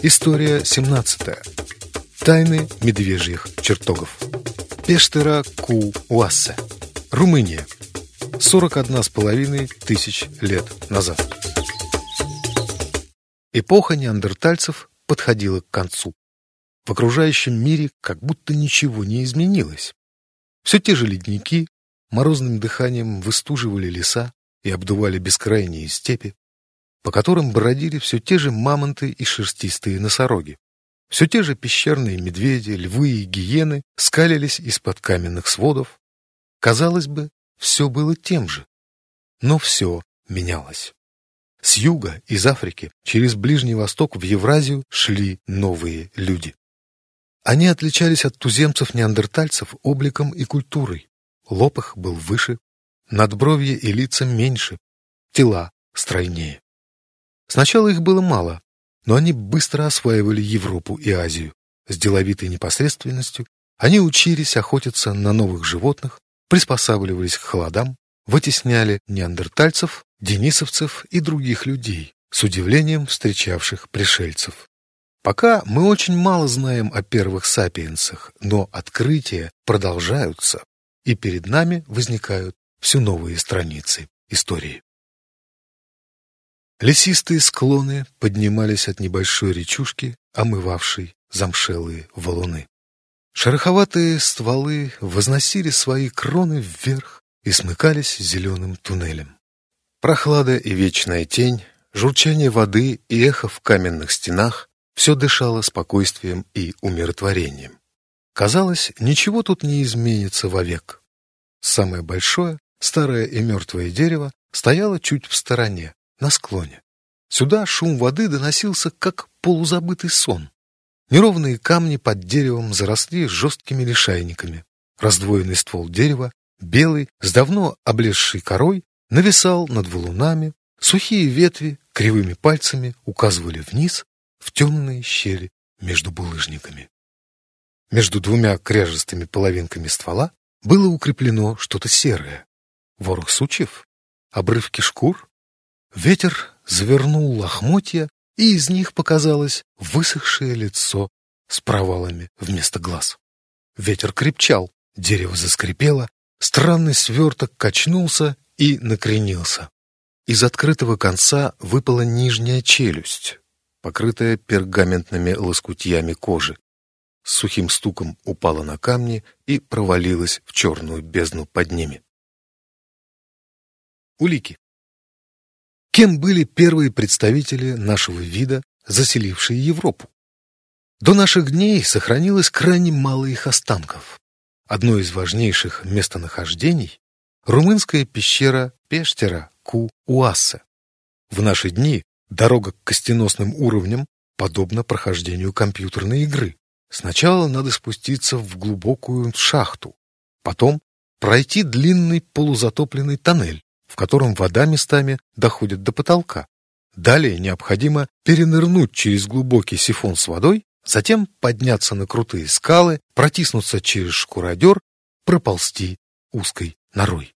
История 17. Тайны медвежьих чертогов. Пештера Ку Уассе. Румыния. 41,5 тысяч лет назад. Эпоха неандертальцев подходила к концу. В окружающем мире как будто ничего не изменилось. Все те же ледники морозным дыханием выстуживали леса и обдували бескрайние степи, по которым бродили все те же мамонты и шерстистые носороги. Все те же пещерные медведи, львы и гиены скалились из-под каменных сводов. Казалось бы, все было тем же. Но все менялось. С юга, из Африки, через Ближний Восток в Евразию шли новые люди. Они отличались от туземцев-неандертальцев обликом и культурой. Лоб их был выше, надбровье и лица меньше, тела стройнее. Сначала их было мало, но они быстро осваивали Европу и Азию. С деловитой непосредственностью они учились охотиться на новых животных, приспосабливались к холодам, вытесняли неандертальцев, денисовцев и других людей, с удивлением встречавших пришельцев. Пока мы очень мало знаем о первых сапиенсах, но открытия продолжаются, и перед нами возникают все новые страницы истории. Лесистые склоны поднимались от небольшой речушки, омывавшей замшелые валуны. Шероховатые стволы возносили свои кроны вверх и смыкались зеленым туннелем. Прохлада и вечная тень, журчание воды и эхо в каменных стенах все дышало спокойствием и умиротворением. Казалось, ничего тут не изменится вовек. Самое большое, старое и мертвое дерево стояло чуть в стороне, на склоне. Сюда шум воды доносился, как полузабытый сон. Неровные камни под деревом заросли жесткими лишайниками. Раздвоенный ствол дерева, белый, с давно облезшей корой, нависал над валунами, сухие ветви кривыми пальцами указывали вниз в темные щели между булыжниками. Между двумя кряжестыми половинками ствола было укреплено что-то серое. Ворох сучьев, обрывки шкур. Ветер завернул лохмотья, и из них показалось высохшее лицо с провалами вместо глаз. Ветер крепчал, дерево заскрипело, странный сверток качнулся и накренился. Из открытого конца выпала нижняя челюсть, покрытая пергаментными лоскутьями кожи. С сухим стуком упала на камни и провалилась в черную бездну под ними. Улики. Кем были первые представители нашего вида, заселившие Европу? До наших дней сохранилось крайне мало их останков. Одно из важнейших местонахождений – румынская пещера Пештера Ку-Уассе. В наши дни дорога к костеносным уровням подобна прохождению компьютерной игры. Сначала надо спуститься в глубокую шахту, потом пройти длинный полузатопленный тоннель, в котором вода местами доходит до потолка. Далее необходимо перенырнуть через глубокий сифон с водой, затем подняться на крутые скалы, протиснуться через шкуродер, проползти узкой норой.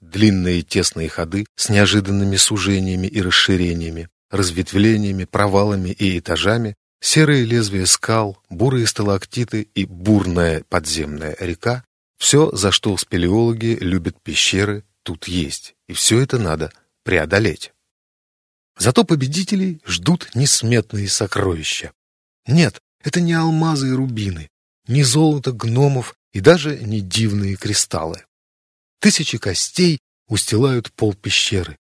Длинные тесные ходы с неожиданными сужениями и расширениями, разветвлениями, провалами и этажами, серые лезвия скал, бурые сталактиты и бурная подземная река — все, за что спелеологи любят пещеры тут есть, и все это надо преодолеть. Зато победителей ждут несметные сокровища. Нет, это не алмазы и рубины, не золото гномов и даже не дивные кристаллы. Тысячи костей устилают пол пещеры.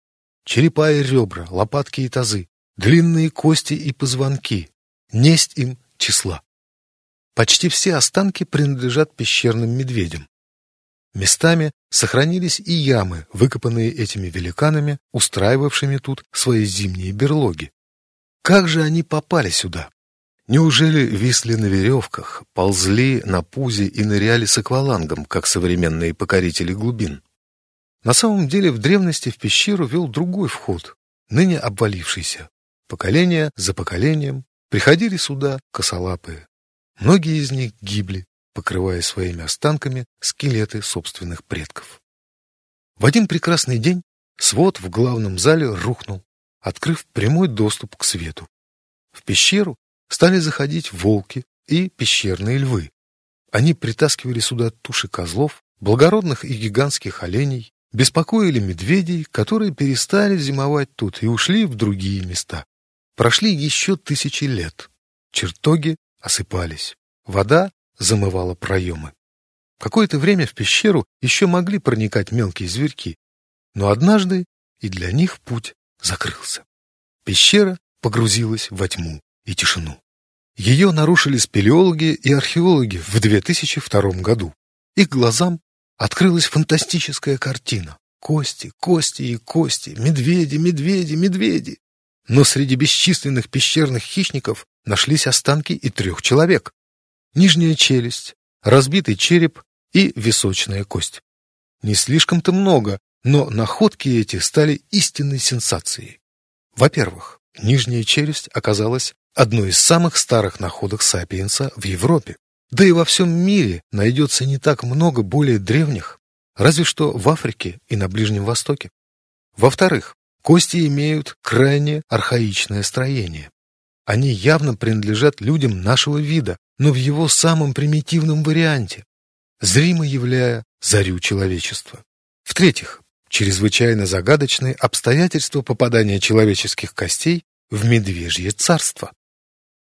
Черепа и ребра, лопатки и тазы, длинные кости и позвонки. Несть им числа. Почти все останки принадлежат пещерным медведям. Местами сохранились и ямы, выкопанные этими великанами, устраивавшими тут свои зимние берлоги. Как же они попали сюда? Неужели висли на веревках, ползли на пузе и ныряли с аквалангом, как современные покорители глубин? На самом деле в древности в пещеру вел другой вход, ныне обвалившийся. Поколение за поколением приходили сюда косолапые. Многие из них гибли, покрывая своими останками скелеты собственных предков. В один прекрасный день свод в главном зале рухнул, открыв прямой доступ к свету. В пещеру стали заходить волки и пещерные львы. Они притаскивали сюда туши козлов, благородных и гигантских оленей, беспокоили медведей, которые перестали зимовать тут и ушли в другие места. Прошли еще тысячи лет. Чертоги осыпались. Вода замывала проемы. Какое-то время в пещеру еще могли проникать мелкие зверьки, но однажды и для них путь закрылся. Пещера погрузилась во тьму и тишину. Ее нарушили спелеологи и археологи в 2002 году. Их глазам открылась фантастическая картина. Кости, кости и кости, медведи, медведи, медведи. Но среди бесчисленных пещерных хищников нашлись останки и трех человек. Нижняя челюсть, разбитый череп и височная кость. Не слишком-то много, но находки эти стали истинной сенсацией. Во-первых, нижняя челюсть оказалась одной из самых старых находок сапиенса в Европе. Да и во всем мире найдется не так много более древних, разве что в Африке и на Ближнем Востоке. Во-вторых, кости имеют крайне архаичное строение. Они явно принадлежат людям нашего вида, но в его самом примитивном варианте, зримо являя зарю человечества. В-третьих, чрезвычайно загадочные обстоятельства попадания человеческих костей в медвежье царство.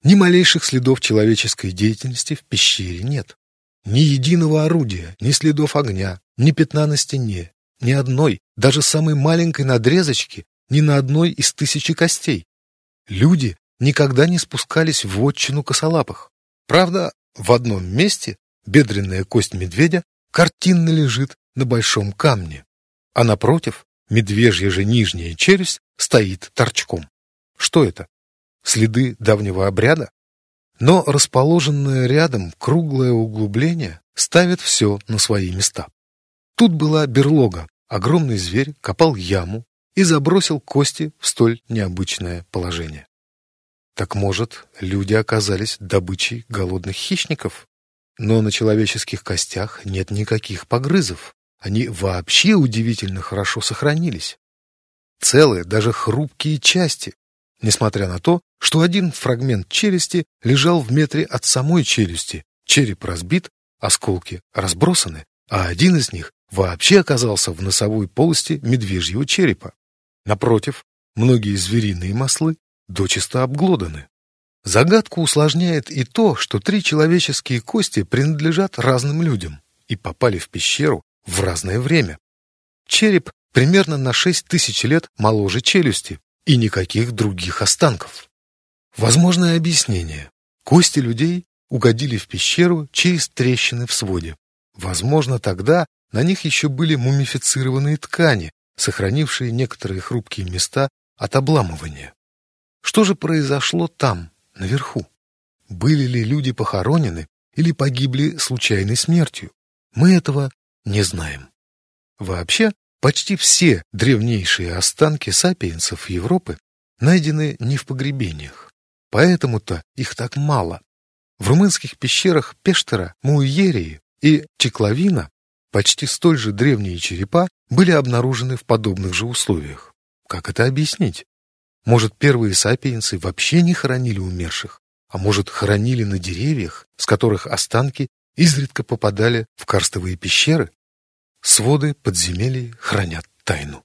Ни малейших следов человеческой деятельности в пещере нет. Ни единого орудия, ни следов огня, ни пятна на стене, ни одной, даже самой маленькой надрезочки, ни на одной из тысячи костей. Люди никогда не спускались в отчину косолапых. Правда, в одном месте бедренная кость медведя картинно лежит на большом камне, а напротив медвежья же нижняя челюсть стоит торчком. Что это? Следы давнего обряда? Но расположенное рядом круглое углубление ставит все на свои места. Тут была берлога. Огромный зверь копал яму и забросил кости в столь необычное положение. Так может, люди оказались добычей голодных хищников? Но на человеческих костях нет никаких погрызов. Они вообще удивительно хорошо сохранились. Целые, даже хрупкие части, несмотря на то, что один фрагмент челюсти лежал в метре от самой челюсти, череп разбит, осколки разбросаны, а один из них вообще оказался в носовой полости медвежьего черепа. Напротив, многие звериные маслы дочисто обглоданы. Загадку усложняет и то, что три человеческие кости принадлежат разным людям и попали в пещеру в разное время. Череп примерно на 6 тысяч лет моложе челюсти и никаких других останков. Возможное объяснение. Кости людей угодили в пещеру через трещины в своде. Возможно, тогда на них еще были мумифицированные ткани, сохранившие некоторые хрупкие места от обламывания. Что же произошло там, наверху? Были ли люди похоронены или погибли случайной смертью? Мы этого не знаем. Вообще, почти все древнейшие останки сапиенсов Европы найдены не в погребениях. Поэтому-то их так мало. В румынских пещерах Пештера, Муиерии и Чекловина почти столь же древние черепа были обнаружены в подобных же условиях. Как это объяснить? Может, первые сапиенсы вообще не хоронили умерших, а может, хоронили на деревьях, с которых останки изредка попадали в карстовые пещеры? Своды подземелий хранят тайну.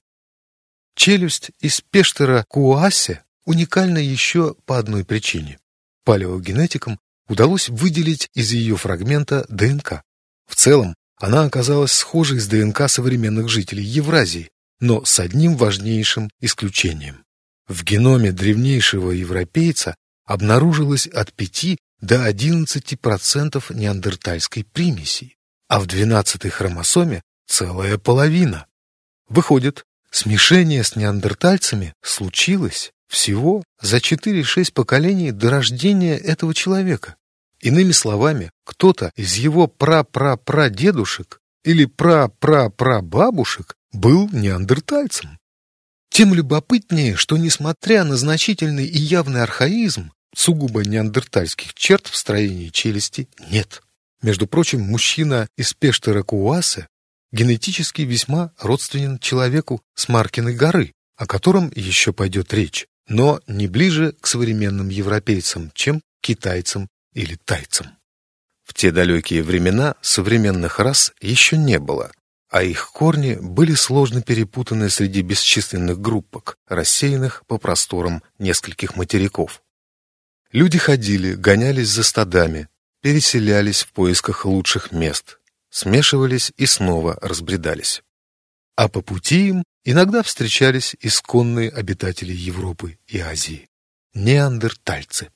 Челюсть из Пештера Куасе уникальна еще по одной причине. Палеогенетикам удалось выделить из ее фрагмента ДНК. В целом, она оказалась схожей с ДНК современных жителей Евразии, но с одним важнейшим исключением. В геноме древнейшего европейца обнаружилось от 5 до 11% неандертальской примеси, а в 12-й хромосоме целая половина. Выходит, смешение с неандертальцами случилось всего за 4-6 поколений до рождения этого человека. Иными словами, кто-то из его пра-пра-прадедушек или пра-пра-прабабушек был неандертальцем. Тем любопытнее, что несмотря на значительный и явный архаизм, сугубо неандертальских черт в строении челюсти нет. Между прочим, мужчина из Пештера Куаса генетически весьма родственен человеку с Маркиной горы, о котором еще пойдет речь, но не ближе к современным европейцам, чем китайцам или тайцам. В те далекие времена современных рас еще не было, а их корни были сложно перепутаны среди бесчисленных группок, рассеянных по просторам нескольких материков. Люди ходили, гонялись за стадами, переселялись в поисках лучших мест, смешивались и снова разбредались. А по пути им иногда встречались исконные обитатели Европы и Азии – неандертальцы.